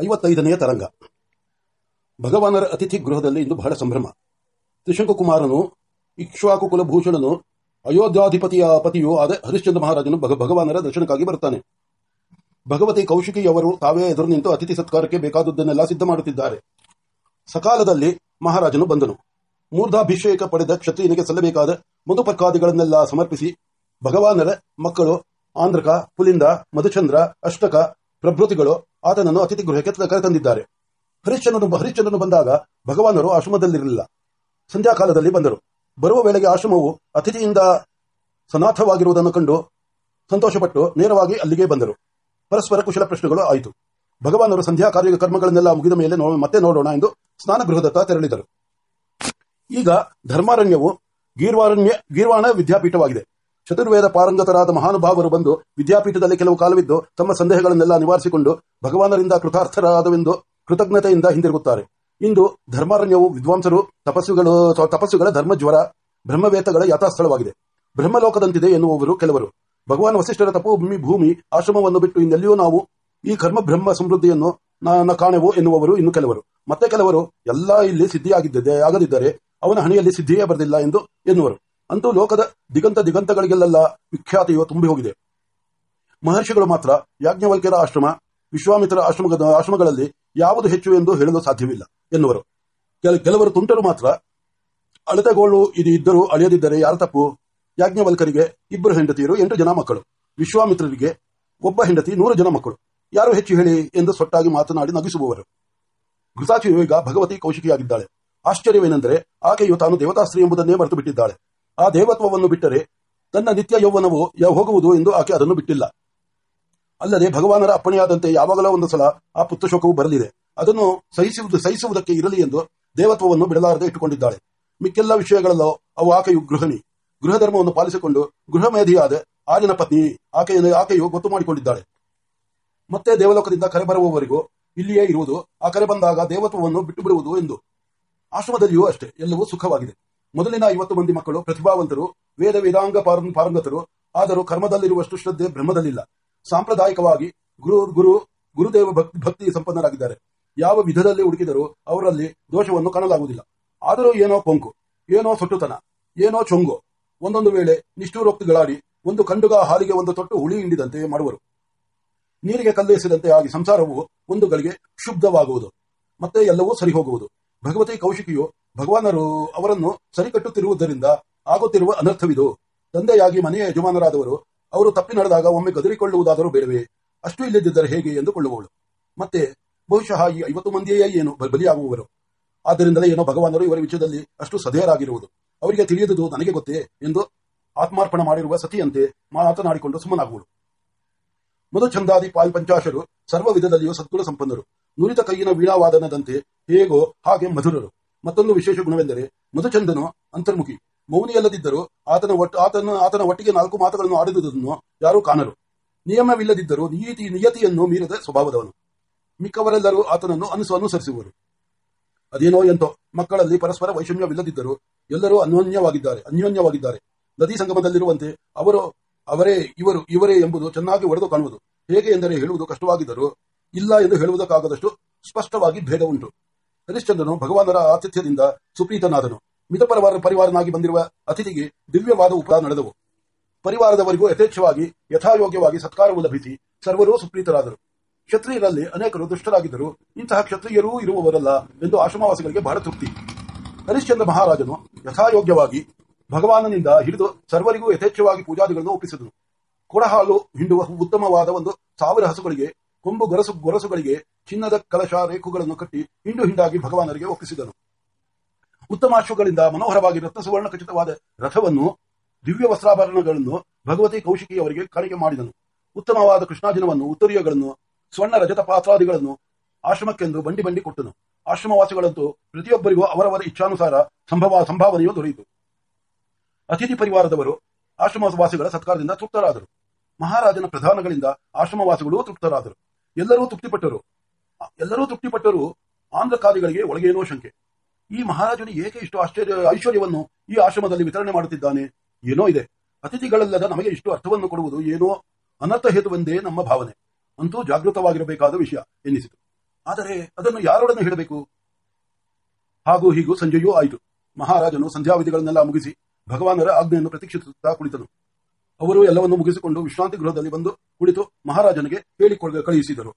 ಐವತ್ತೈದನೆಯ ತರಂಗ. ಭಗವಾನರ ಅತಿಥಿ ಗೃಹದಲ್ಲಿ ಇಂದು ಬಹಳ ಸಂಭ್ರಮ. ತ್ರಿಶಂಕುಮಾರನು ಇಕ್ಷ್ವಾಕು ಕುಲಭೂಷಣನು, ಅಯೋಧ್ಯಾಧಿಪತಿಯ ಪತಿಯೂ ಆದ ಹರಿಶ್ಚಂದ್ರ ಮಹಾರಾಜನು ಭಗ ಭಗವಾನರ ದರ್ಶನಕ್ಕಾಗಿ ಬರುತ್ತಾನೆ. ಭಗವತಿ ಕೌಶಿಕಿಯವರು ತಾವೇ ಎದುರು ನಿಂತು ಅತಿಥಿ ಸತ್ಕಾರಕ್ಕೆ ಬೇಕಾದದ್ದನ್ನೆಲ್ಲ ಸಿದ್ಧ ಮಾಡುತ್ತಿದ್ದಾರೆ. ಸಕಾಲದಲ್ಲಿ ಮಹಾರಾಜನು ಬಂದನು. ಮೂರ್ಧಾಭಿಷೇಕ ಪಡೆದ ಕ್ಷತ್ರಿಯನಿಗೆ ಸಲ್ಲಬೇಕಾದ ಮಧುಪರ್ಕಾದಿಗಳನ್ನೆಲ್ಲ ಸಮರ್ಪಿಸಿ ಭಗವಾನರ ಮಕ್ಕಳು ಆಂಧ್ರಕ, ಪುಲಿಂದ, ಮಧುಚಂದ್ರ, ಅಷ್ಟಕ ಪ್ರಭೃತಿಗಳು ಆತನನ್ನು ಅತಿಥಿ ಗೃಹಕ್ಕೆ ಕರೆತಂದಿದ್ದಾರೆ. ಹರಿಶ್ಚಂದ್ರನು ಹರಿಶ್ಚಂದ್ರನು ಬಂದಾಗ ಭಗವಾನರು ಆಶ್ರಮದಲ್ಲಿರಲಿಲ್ಲ. ಸಂಧ್ಯಾಕಾಲದಲ್ಲಿ ಬಂದರು. ಬರುವ ವೇಳೆಗೆ ಆಶ್ರಮವು ಅತಿಥಿಯಿಂದ ಸನಾಥವಾಗಿರುವುದನ್ನು ಕಂಡು ಸಂತೋಷಪಟ್ಟು ನೇರವಾಗಿ ಅಲ್ಲಿಗೆ ಬಂದರು. ಪರಸ್ಪರ ಕುಶಲ ಪ್ರಶ್ನೆಗಳು ಆಯಿತು. ಭಗವಾನರು ಸಂಧ್ಯಾ ಕಾರ್ಯ ಕರ್ಮಗಳನ್ನೆಲ್ಲ ಮುಗಿದ ಮೇಲೆ ಮತ್ತೆ ನೋಡೋಣ ಎಂದು ಸ್ನಾನಗೃಹದತ್ತ ತೆರಳಿದರು. ಈಗ ಧರ್ಮಾರಣ್ಯವು ಗೀರ್ವಾರಣ್ಯ, ಗೀರ್ವಾಣ ವಿದ್ಯಾಪೀಠವಾಗಿದೆ. ಚತುರ್ವೇದ ಪಾರಂಗತರಾದ ಮಹಾನುಭಾವರು ಬಂದು ವಿದ್ಯಾಪೀಠದಲ್ಲಿ ಕೆಲವು ಕಾಲವಿದ್ದು ತಮ್ಮ ಸಂದೇಹಗಳನ್ನೆಲ್ಲ ನಿವಾರಿಸಿಕೊಂಡು ಭಗವಾನರಿಂದ ಕೃತಾರ್ಥರಾದವೆಂದು ಕೃತಜ್ಞತೆಯಿಂದ ಹಿಂದಿರುಗುತ್ತಾರೆ. ಇಂದು ಧರ್ಮಾರಣ್ಯವು ವಿದ್ವಾಂಸರು, ತಪಸ್ಸುಗಳು ತಪಸ್ಸುಗಳ ಧರ್ಮಜ್ವರ ಬ್ರಹ್ಮವೇತಗಳ ಯಥಾಸ್ಥಳವಾಗಿದೆ. ಬ್ರಹ್ಮಲೋಕದಂತಿದೆ ಎನ್ನುವವರು ಕೆಲವರು. ಭಗವಾನ್ ವಸಿಷ್ಠರ ತಪೋಭೂಮಿ, ಭೂಮಿ, ಆಶ್ರಮವನ್ನು ಬಿಟ್ಟು ಇನ್ನೆಲ್ಲಿಯೂ ನಾವು ಈ ಕರ್ಮ ಬ್ರಹ್ಮ ಸಮೃದ್ಧಿಯನ್ನು ಕಾಣೆವು ಎನ್ನುವವರು ಇನ್ನು ಕೆಲವರು. ಮತ್ತೆ ಕೆಲವರು, ಎಲ್ಲಾ ಇಲ್ಲಿ ಸಿದ್ಧಿಯಾಗಿದ್ದರೆ ಆಗದಿದ್ದರೆ ಅವನ ಹಣಿಯಲ್ಲಿ ಸಿದ್ಧಿಯೇ ಬರಲಿಲ್ಲ ಎಂದು ಎನ್ನುವರು. ಅಂತೂ ಲೋಕದ ದಿಗಂತ ದಿಗಂತಗಳಿಗೆಲ್ಲ ವಿಖ್ಯಾತಿಯು ತುಂಬಿ ಹೋಗಿದೆ. ಮಹರ್ಷಿಗಳು ಮಾತ್ರ ಯಾಜ್ಞವಲ್ಕ್ಯರ ಆಶ್ರಮ, ವಿಶ್ವಾಮಿತ್ರ ಆಶ್ರಮ ಆಶ್ರಮಗಳಲ್ಲಿ ಯಾವುದು ಹೆಚ್ಚು ಎಂದು ಹೇಳಲು ಸಾಧ್ಯವಿಲ್ಲ ಎನ್ನುವರು. ಕೆಲವರು ತುಂಟರು ಮಾತ್ರ ಅಳತೆಗೋಳು ಇದು ಇದ್ದರೂ ಅಳೆಯದಿದ್ದರೆ ಯಾರ ತಪ್ಪು? ಯಾಜ್ಞವಲ್ಕರಿಗೆ ಇಬ್ಬರು ಹೆಂಡತಿಯರು, ಎಂಟು ಜನ ಮಕ್ಕಳು. ವಿಶ್ವಾಮಿತ್ರರಿಗೆ ಒಬ್ಬ ಹೆಂಡತಿ, ನೂರು ಜನ ಮಕ್ಕಳು. ಯಾರು ಹೆಚ್ಚು ಹೇಳಿ ಎಂದು ಸೊಟ್ಟಾಗಿ ಮಾತನಾಡಿ ನಗಿಸುವವರು. ಘೃತಾಚಿಯು ಈಗ ಭಗವತಿ ಕೌಶಿಕಿಯಾಗಿದ್ದಾಳೆ. ಆಶ್ಚರ್ಯವೇನೆಂದರೆ ಆಕೆಯು ತಾನು ದೇವತಾಸ್ತ್ರೀ ಎಂಬುದನ್ನೇ ಮರೆತು ಬಿಟ್ಟಿದ್ದಾಳೆ ಆ ದೇವತ್ವವನ್ನು ಬಿಟ್ಟರೆ ತನ್ನ ನಿತ್ಯ ಯೌವನವು ಹೋಗುವುದು ಎಂದು ಆಕೆ ಅದನ್ನು ಬಿಟ್ಟಿಲ್ಲ. ಅಲ್ಲದೆ ಭಗವಾನರ ಅಪ್ಪಣೆಯಾದಂತೆ ಯಾವಾಗಲೂ ಒಂದು ಸಲ ಆ ಪುತ್ರಶೋಕವು ಬರಲಿದೆ. ಅದನ್ನು ಸಹಿಸುವುದು, ಸಹಿಸುವುದಕ್ಕೆ ಇರಲಿ ಎಂದು ದೇವತ್ವವನ್ನು ಬಿಡಲಾರದೆ ಇಟ್ಟುಕೊಂಡಿದ್ದಾಳೆ. ಮಿಕ್ಕೆಲ್ಲ ವಿಷಯಗಳಲ್ಲೂ ಅವು ಆಕೆಯು ಗೃಹಿಣಿ. ಗೃಹ ಧರ್ಮವನ್ನು ಪಾಲಿಸಿಕೊಂಡು ಗೃಹ ಮೇಧಿಯಾದ ಪತ್ನಿ ಆಕೆಯನ್ನು, ಆಕೆಯು ಗೊತ್ತು ಮಾಡಿಕೊಂಡಿದ್ದಾಳೆ. ಮತ್ತೆ ದೇವಲೋಕದಿಂದ ಕರೆ ಬರುವವರೆಗೂ ಇಲ್ಲಿಯೇ ಇರುವುದು, ಆ ಕರೆ ಬಂದಾಗ ದೇವತ್ವವನ್ನು ಬಿಟ್ಟು ಬಿಡುವುದು ಎಂದು. ಆಶ್ರಮದಲ್ಲಿಯೂ ಅಷ್ಟೇ, ಎಲ್ಲವೂ ಸುಖವಾಗಿದೆ. ಮೊದಲಿನ ಐವತ್ತು ಮಂದಿ ಮಕ್ಕಳು ಪ್ರತಿಭಾವಂತರು, ವೇದ ವೇದಾಂಗ ಪಾರ- ಪಾರಂಗತರು, ಆದರೂ ಕರ್ಮದಲ್ಲಿರುವಷ್ಟು ಶ್ರದ್ಧೆ ಬ್ರಹ್ಮದಲ್ಲಿಲ್ಲ. ಸಾಂಪ್ರದಾಯಿಕವಾಗಿ ಗುರು ಗುರು, ಗುರುದೇವ ಭಕ್ತಿ ಭಕ್ತಿ ಸಂಪನ್ನರಾಗಿದ್ದಾರೆ. ಯಾವ ವಿಧದಲ್ಲಿ ಹುಡುಕಿದರೂ ಅವರಲ್ಲಿ ದೋಷವನ್ನು ಕಾಣಲಾಗುವುದಿಲ್ಲ. ಆದರೂ ಏನೋ ಪೊಂಕು ಏನೋ ಸೊಟ್ಟುತನ, ಏನೋ ಚೊಂಗು, ಒಂದೊಂದು ವೇಳೆ ನಿಷ್ಠೂರೋಕ್ತಿಗಳಾಡಿ ಒಂದು ಕಂಡುಗ ಹಾಲಿಗೆ ಒಂದು ತೊಟ್ಟು ಹುಳಿ ಹಿಂಡಿದಂತೆ ಮಾಡುವರು. ನೀರಿಗೆ ಕಲ್ಲೇಸಿದಂತೆ ಆಗಿ ಸಂಸಾರವು ಒಂದು ಗಳಿಗೆ ಶುದ್ಧವಾಗುವುದು. ಮತ್ತೆ ಎಲ್ಲವೂ ಸರಿ ಹೋಗುವುದು ಭಗವತಿ ಕೌಶಿಕಿಯು ಭಗವಾನರು ಅವರನ್ನು ಸರಿಕಟ್ಟುತ್ತಿರುವುದರಿಂದ ಆಗುತ್ತಿರುವ ಅನರ್ಥವಿದು. ತಂದೆಯಾಗಿ ಮನೆಯ ಯಜಮಾನರಾದವರು, ಅವರು ತಪ್ಪಿ ನಡೆದಾಗ ಒಮ್ಮೆ ಗದರಿಕೊಳ್ಳುವುದಾದರೂ ಬೇಡವೇ? ಅಷ್ಟು ಇಲ್ಲದಿದ್ದರೆ ಹೇಗೆ ಎಂದುಕೊಳ್ಳುವವಳು ಮತ್ತೆ, ಬಹುಶಃ ಈ ಐವತ್ತು ಮಂದಿಯೇ ಏನು ಬಲಿಯಾಗುವವರು? ಆದ್ದರಿಂದಲೇ ಏನೋ ಭಗವಾನರು ಇವರ ವಿಷಯದಲ್ಲಿ ಅಷ್ಟು ಸದೆಯರಾಗಿರುವುದು ಅವರಿಗೆ ತಿಳಿಯದುದು ನನಗೆ ಗೊತ್ತೇ ಎಂದು ಆತ್ಮಾರ್ಪಣ ಮಾಡಿರುವ ಸತಿಯಂತೆ ಮಾತನಾಡಿಕೊಂಡು ಸುಮ್ಮನಾಗುವಳು. ಮಧುಚಂದಾದಿ ಪಾಲ್ ಪಂಚಾಶರು ಸರ್ವ ವಿಧದಲ್ಲಿಯೂ ಸದ್ಗುಣ ಸಂಪನ್ನರು. ನುರಿತ ಕೈಯಿನ ವೀಣಾವಾದನದಂತೆ ಹೇಗೋ ಹಾಗೆ ಮಧುರರು. ಮತ್ತೊಂದು ವಿಶೇಷ ಗುಣವೆಂದರೆ ಮಧುಚಂದನು ಅಂತರ್ಮುಖಿ. ಮೌನಿಯಲ್ಲದಿದ್ದರೂ ಆತನ ಆತನ ಆತನ ಒಟ್ಟಿಗೆ ನಾಲ್ಕು ಮಾತುಗಳನ್ನು ಆಡಿದುದನ್ನು ಯಾರೂ ಕಾಣರು. ನಿಯಮವಿಲ್ಲದಿದ್ದರೂ ನೀತಿ ನಿಯತಿಯನ್ನು ಮೀರದ ಸ್ವಭಾವದವನು. ಮಿಕ್ಕವರೆಲ್ಲರೂ ಆತನನ್ನು ಅನುಸು ಅನುಸರಿಸುವರು. ಅದೇನೋ ಎಂತೋ, ಮಕ್ಕಳಲ್ಲಿ ಪರಸ್ಪರ ವೈಷಮ್ಯವಿಲ್ಲದಿದ್ದರೂ ಎಲ್ಲರೂ ಅನ್ಯೋನ್ಯವಾಗಿದ್ದಾರೆ ಅನ್ಯೋನ್ಯವಾಗಿದ್ದಾರೆ. ನದಿ ಸಂಗಮದಲ್ಲಿರುವಂತೆ ಅವರು ಅವರೇ ಇವರು ಇವರೇ ಎಂಬುದು ಚೆನ್ನಾಗಿ ಒಡೆದು ಕಾಣುವುದು. ಹೇಗೆ ಎಂದರೆ ಹೇಳುವುದು ಕಷ್ಟವಾಗಿದ್ದರೂ ಇಲ್ಲ ಎಂದು ಹೇಳುವುದಕ್ಕಾಗದಷ್ಟು ಸ್ಪಷ್ಟವಾಗಿ ಭೇದ ಉಂಟು ಹರಿಶ್ಚಂದ್ರನು ಭಗವಾನರ ಆತಿಥ್ಯದಿಂದ ಸುಪ್ರೀತನಾದನು ಮಿತ ಪರಿವಾರ ಪರಿವಾರನಾಗಿ ಬಂದಿರುವ ಅತಿಥಿಗೆ ದಿವ್ಯವಾದ ಉಪ ನಡೆದವು. ಪರಿವಾರದವರಿಗೂ ಯಥೇಚ್ಛವಾಗಿ, ಯಥಾಯೋಗ್ಯವಾಗಿ ಸತ್ಕಾರವು ಲಭಿಸಿ ಸರ್ವರೂ ಸುಪ್ರೀತರಾದರು ಕ್ಷತ್ರಿಯರಲ್ಲಿ ಅನೇಕರು ದುಷ್ಟರಾಗಿದ್ದರು ಇಂತಹ ಕ್ಷತ್ರಿಯರೂ ಇರುವವರಲ್ಲ ಎಂದು ಆಶ್ರಮವಾಸಿಗಳಿಗೆ ಬಹಳ ತೃಪ್ತಿ. ಹರಿಶ್ಚಂದ್ರ ಮಹಾರಾಜನು ಯಥಾಯೋಗ್ಯವಾಗಿ ಭಗವಾನನಿಂದ ಹಿಡಿದು ಸರ್ವರಿಗೂ ಯಥೇಚ್ಛವಾಗಿ ಪೂಜಾದಿಗಳನ್ನು ಒಪ್ಪಿಸಿದನು. ಕೊಡಹಾಲು ಹಿಂಡುವ ಉತ್ತಮವಾದ ಒಂದು ಸಾವಿರ ಹಸುಗಳಿಗೆ, ಕೊಂಬು ಗೊರಸು ಗೊರಸುಗಳಿಗೆ ಚಿನ್ನದ ಕಲಶ ರೇಖುಗಳನ್ನು ಕಟ್ಟಿ ಹಿಂಡು ಹಿಂಡಾಗಿ ಭಗವಾನರಿಗೆ ಒಪ್ಪಿಸಿದನು. ಉತ್ತಮಾಶ್ವಗಳಿಂದ ಮನೋಹರವಾಗಿ ರತ್ನ ಸುವರ್ಣ ಖಚಿತವಾದ ರಥವನ್ನು, ದಿವ್ಯ ವಸ್ತ್ರಾಭರಣಗಳನ್ನು ಭಗವತಿ ಕೌಶಿಕಿ ಅವರಿಗೆ ಕಾಣಿಕೆ ಮಾಡಿದನು. ಉತ್ತಮವಾದ ಕೃಷ್ಣಾಜಿನವನ್ನು ಉತ್ತರೀಯಗಳನ್ನು, ಸ್ವರ್ಣ ರಜತ ಪಾತ್ರಾದಿಗಳನ್ನು ಆಶ್ರಮಕ್ಕೆಂದು ಬಂಡಿ ಬಂಡಿ ಕೊಟ್ಟನು. ಆಶ್ರಮವಾಸಿಗಳಂತೂ ಪ್ರತಿಯೊಬ್ಬರಿಗೂ ಅವರವರ ಇಚ್ಛಾನುಸಾರ ಸಂಭವ ಸಂಭಾವನೆಯು ದೊರೆಯಿತು. ಅತಿಥಿ ಪರಿವಾರದವರು ಆಶ್ರಮವಾಸಿಗಳ ಸತ್ಕಾರದಿಂದ ತೃಪ್ತರಾದರು. ಮಹಾರಾಜನ ಪ್ರಧಾನಗಳಿಂದ ಆಶ್ರಮವಾಸಿಗಳು ತೃಪ್ತರಾದರು. ಎಲ್ಲರೂ ತೃಪ್ತಿಪಟ್ಟರು. ಎಲ್ಲರೂ ತೃಪ್ತಿಪಟ್ಟರು ಆಂಧ್ರಕಾದಿಗಳಿಗೆ ಒಳಗೇನೋ ಶಂಕೆ. ಈ ಮಹಾರಾಜನು ಏಕೆ ಇಷ್ಟು ಆಶ್ಚರ್ಯ, ಐಶ್ವರ್ಯವನ್ನು ಈ ಆಶ್ರಮದಲ್ಲಿ ವಿತರಣೆ ಮಾಡುತ್ತಿದ್ದಾನೆ? ಏನೋ ಇದೆ. ಅತಿಥಿಗಳಲ್ಲದ ನಮಗೆ ಇಷ್ಟು ಅರ್ಥವನ್ನು ಕೊಡುವುದು ಏನೋ ಅನರ್ಥ ಹೇತುವೆಂದೇ ನಮ್ಮ ಭಾವನೆ. ಅಂತೂ ಜಾಗೃತವಾಗಿರಬೇಕಾದ ವಿಷಯ ಎನ್ನಿಸಿತು. ಆದರೆ ಅದನ್ನು ಯಾರೊಡನೆ ಹೇಳಬೇಕು? ಹಾಗೂ ಹೀಗೂ ಸಂಜೆಯೂ ಆಯಿತು. ಮಹಾರಾಜನು ಸಂಧ್ಯಾವಿಧಿಗಳನ್ನೆಲ್ಲ ಮುಗಿಸಿ ಭಗವಾನರ ಆಜ್ಞೆಯನ್ನು ಪ್ರತೀಕ್ಷಿಸುತ್ತಾ ಕುಳಿತನು. ಅವರು ಎಲ್ಲವನ್ನು ಮುಗಿಸಿಕೊಂಡು ವಿಶ್ರಾಂತಿ ಗೃಹದಲ್ಲಿ ಬಂದು ಕುಳಿತು ಮಹಾರಾಜನಿಗೆ ಹೇಳಿಕೊಳ್ಳ ಕಳುಹಿಸಿದರು.